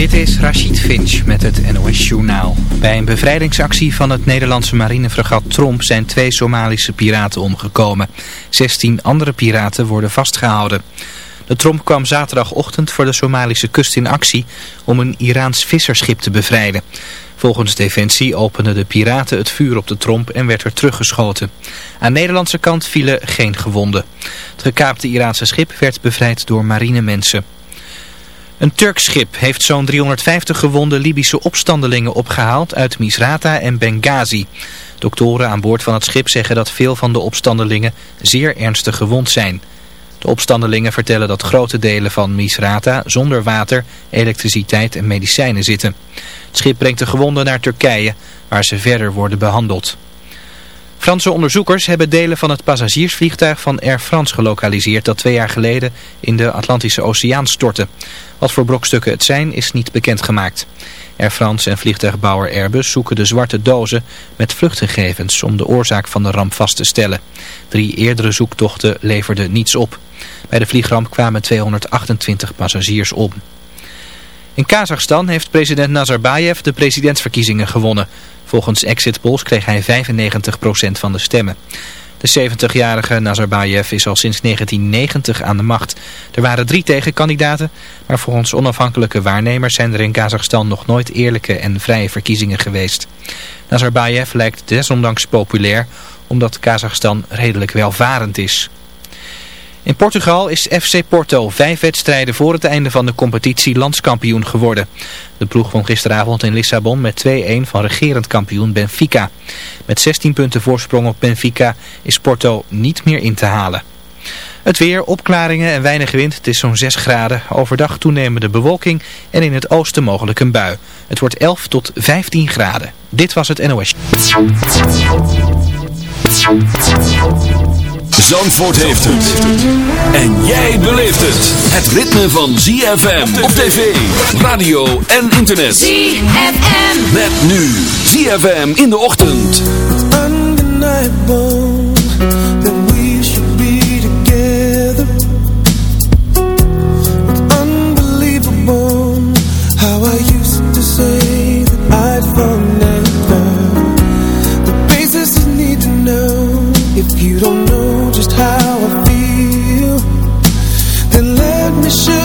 Dit is Rachid Finch met het NOS Journaal. Bij een bevrijdingsactie van het Nederlandse marinefregat Tromp zijn twee Somalische piraten omgekomen. 16 andere piraten worden vastgehouden. De Tromp kwam zaterdagochtend voor de Somalische kust in actie om een Iraans visserschip te bevrijden. Volgens Defensie openden de piraten het vuur op de Tromp en werd er teruggeschoten. Aan de Nederlandse kant vielen geen gewonden. Het gekaapte Iraanse schip werd bevrijd door marinemensen. Een Turks schip heeft zo'n 350 gewonde Libische opstandelingen opgehaald uit Misrata en Benghazi. Doktoren aan boord van het schip zeggen dat veel van de opstandelingen zeer ernstig gewond zijn. De opstandelingen vertellen dat grote delen van Misrata zonder water, elektriciteit en medicijnen zitten. Het schip brengt de gewonden naar Turkije, waar ze verder worden behandeld. Franse onderzoekers hebben delen van het passagiersvliegtuig van Air France gelokaliseerd dat twee jaar geleden in de Atlantische Oceaan stortte. Wat voor brokstukken het zijn is niet bekendgemaakt. Air France en vliegtuigbouwer Airbus zoeken de zwarte dozen met vluchtgegevens om de oorzaak van de ramp vast te stellen. Drie eerdere zoektochten leverden niets op. Bij de vliegramp kwamen 228 passagiers om. In Kazachstan heeft president Nazarbayev de presidentsverkiezingen gewonnen. Volgens exit polls kreeg hij 95% van de stemmen. De 70-jarige Nazarbayev is al sinds 1990 aan de macht. Er waren drie tegenkandidaten, maar volgens onafhankelijke waarnemers zijn er in Kazachstan nog nooit eerlijke en vrije verkiezingen geweest. Nazarbayev lijkt desondanks populair, omdat Kazachstan redelijk welvarend is. In Portugal is FC Porto vijf wedstrijden voor het einde van de competitie landskampioen geworden. De ploeg won gisteravond in Lissabon met 2-1 van regerend kampioen Benfica. Met 16 punten voorsprong op Benfica is Porto niet meer in te halen. Het weer, opklaringen en weinig wind. Het is zo'n 6 graden. Overdag toenemende bewolking en in het oosten mogelijk een bui. Het wordt 11 tot 15 graden. Dit was het NOS. Zandvoort heeft het. En jij beleeft het. Het ritme van ZFM op tv, radio en internet. ZFM. Met nu ZFM in de ochtend. undeniable that we should be together. It's unbelievable how I used to say that I'd fall never. The basis you need to know if you don't know just how I feel. Then let me show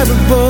indescribable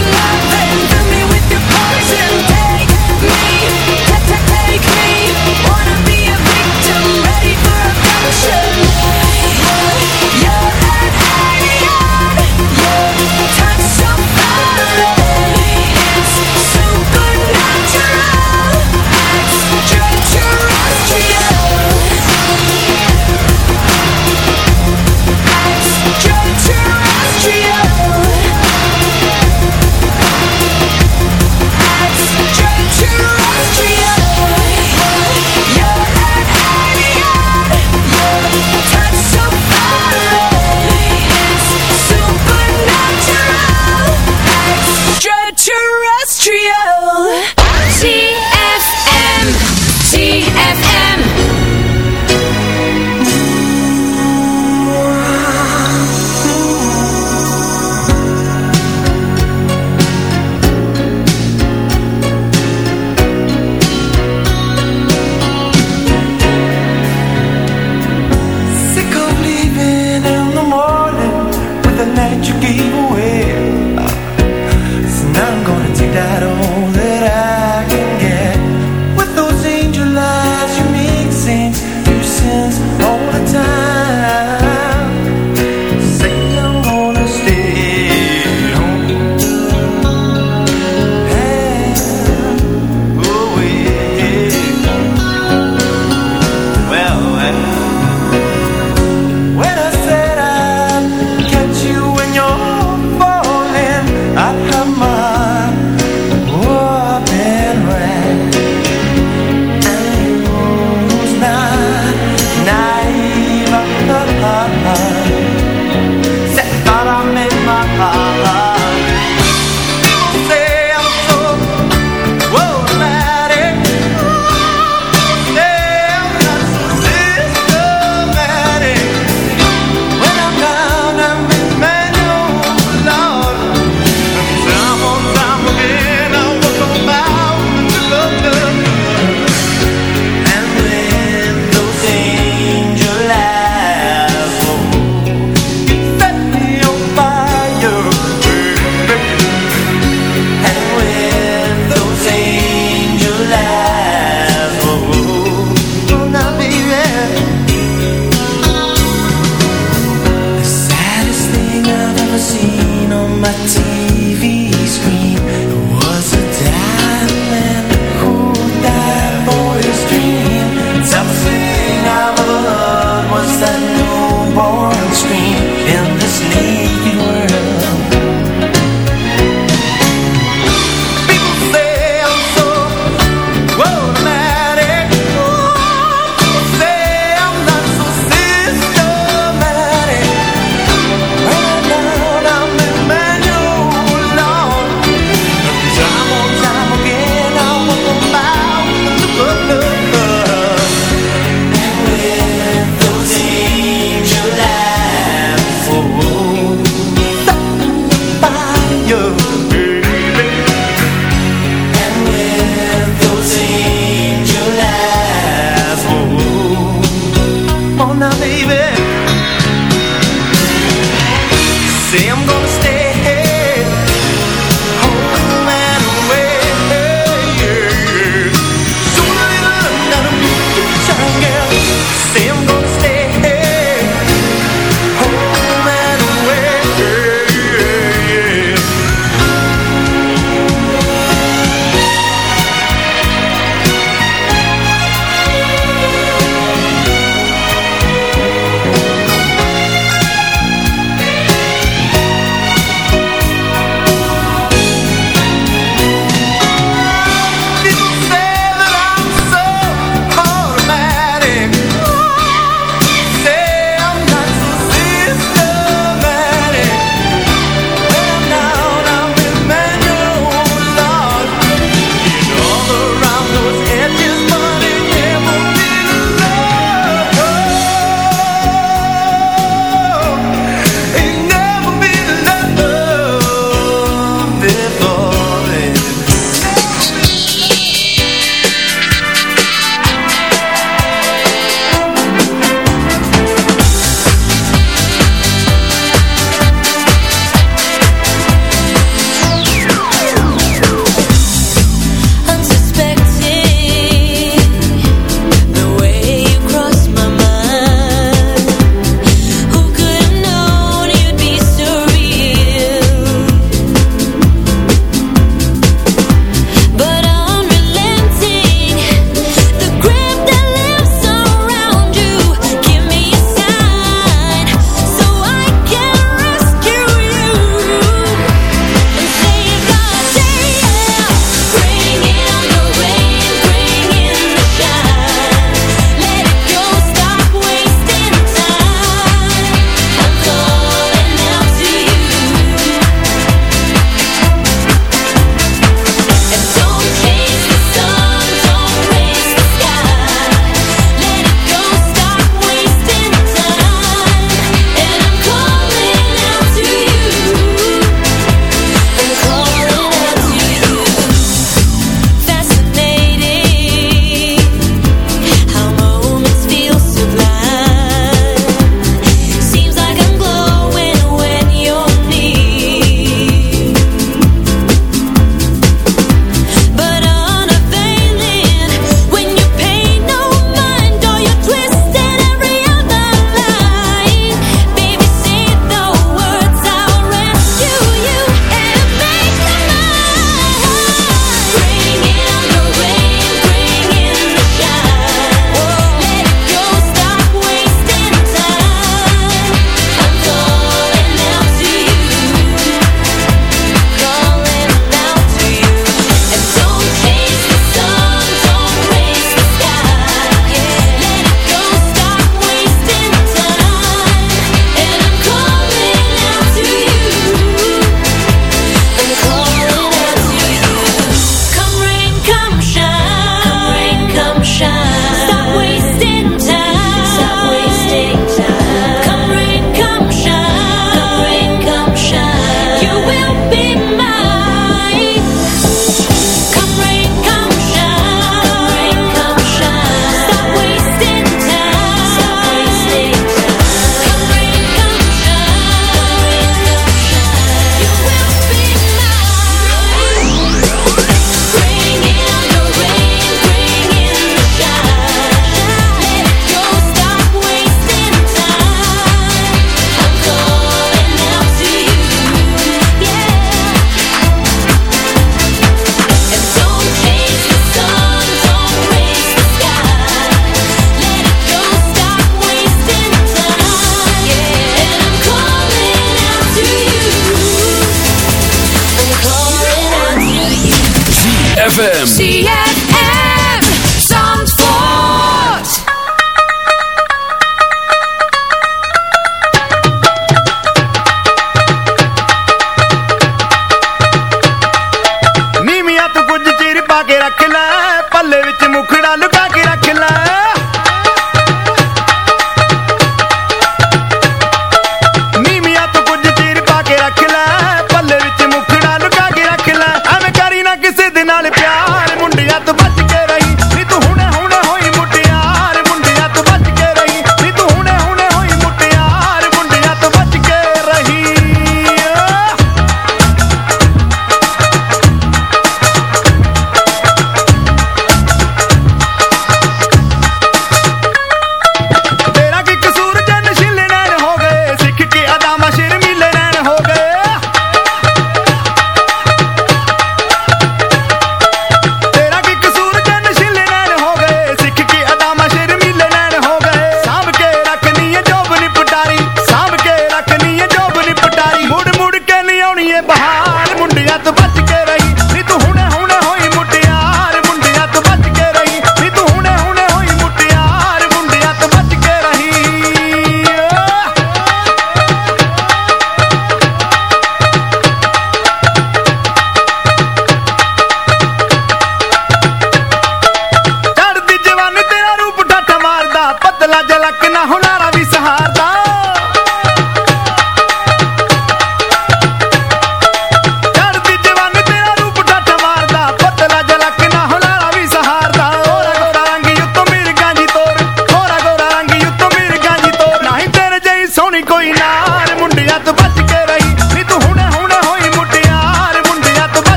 ਪਾ ਕੇ ਰੱਖ ਲੈ ਪੱਲੇ ਵਿੱਚ ਮੁਖੜਾ ਲੁਕਾ ਕੇ ਰੱਖ ਲੈ।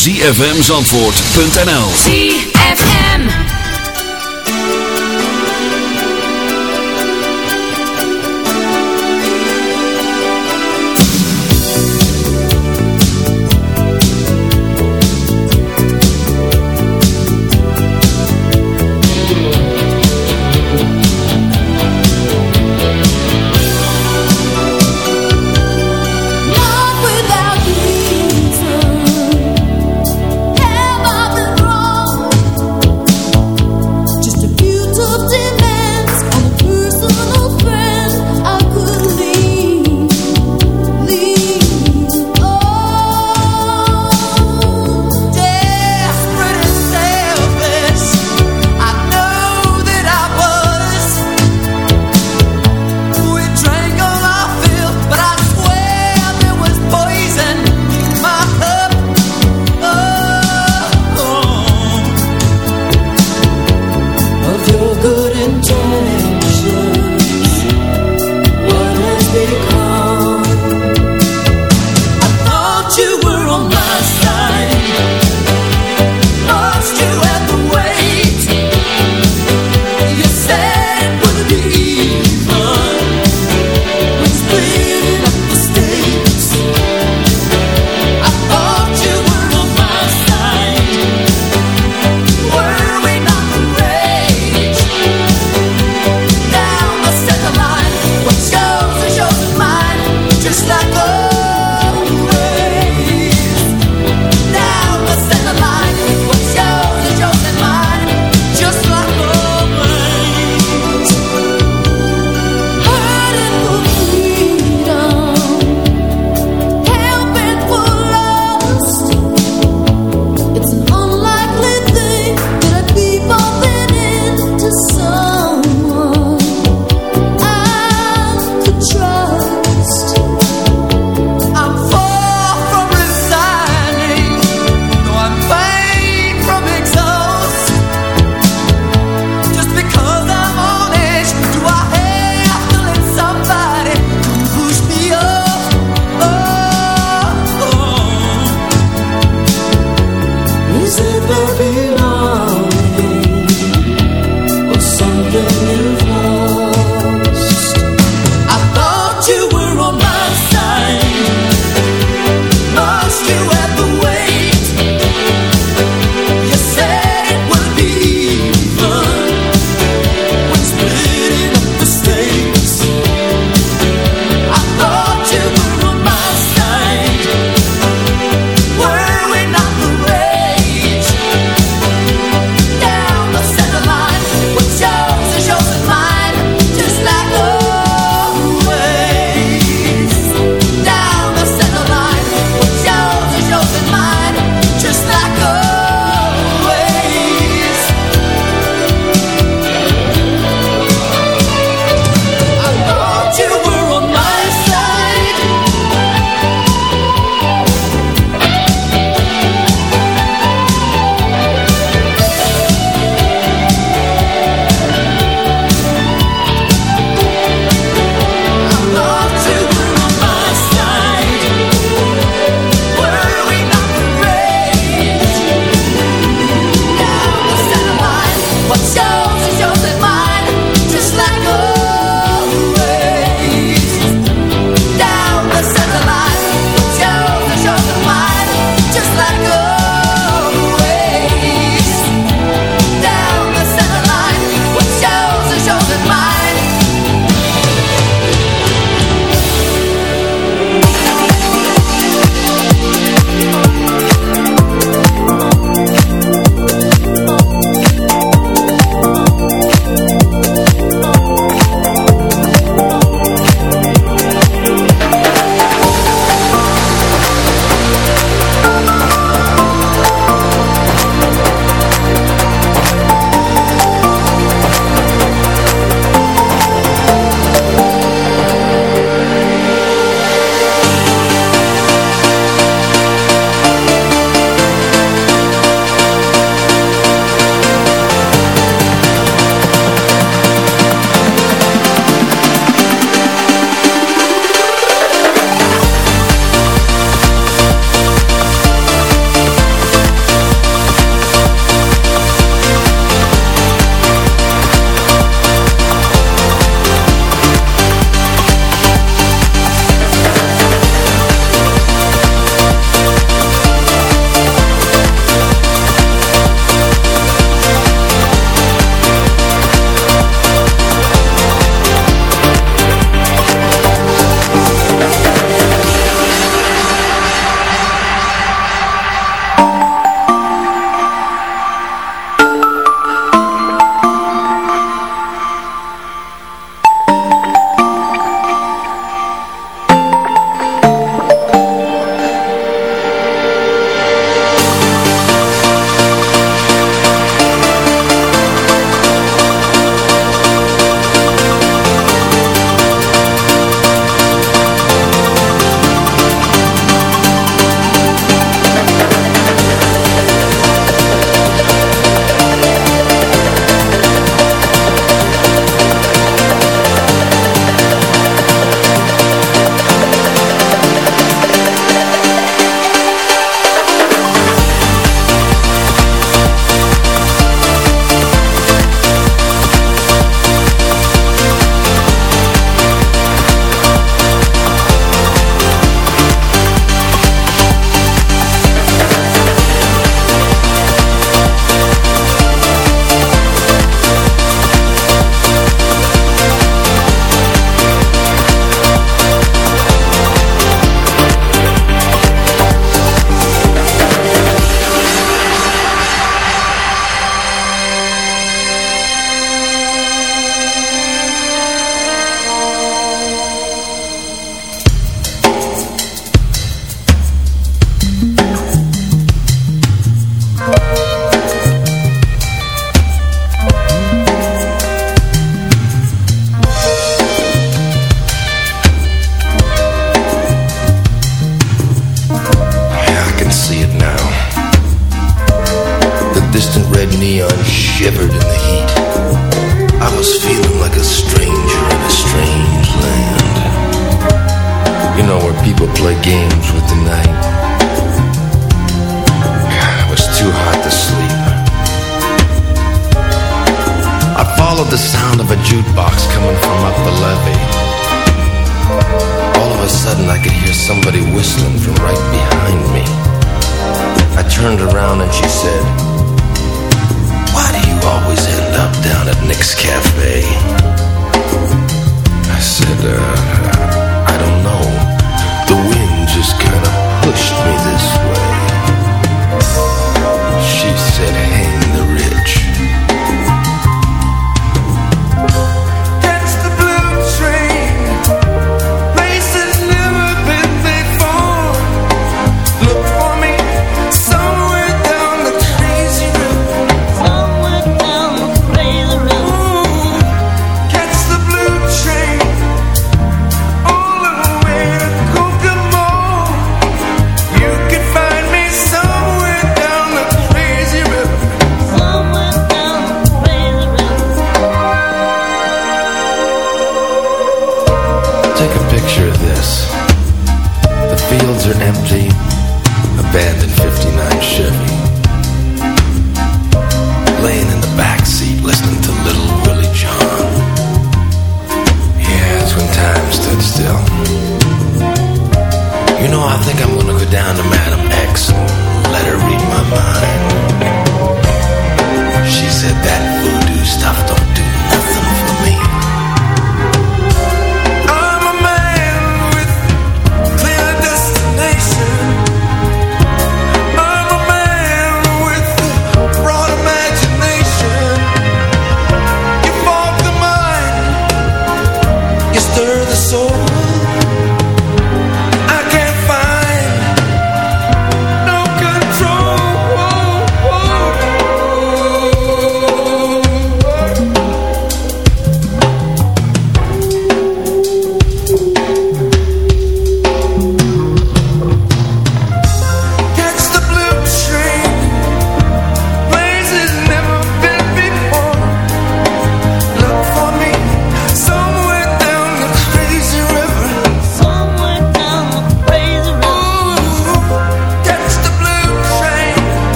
zfmzandvoort.nl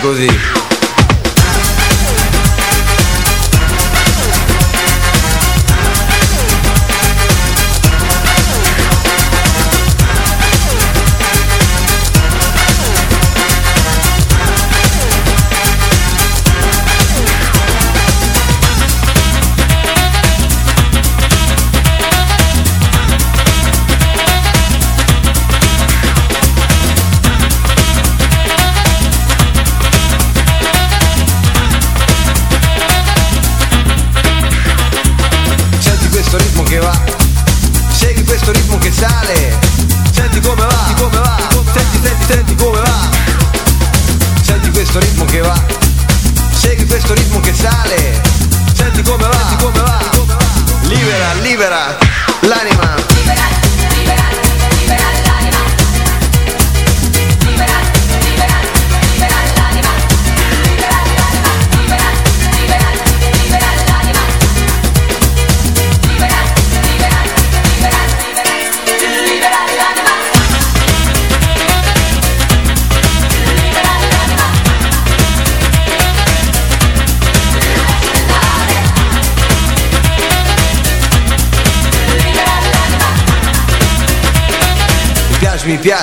così.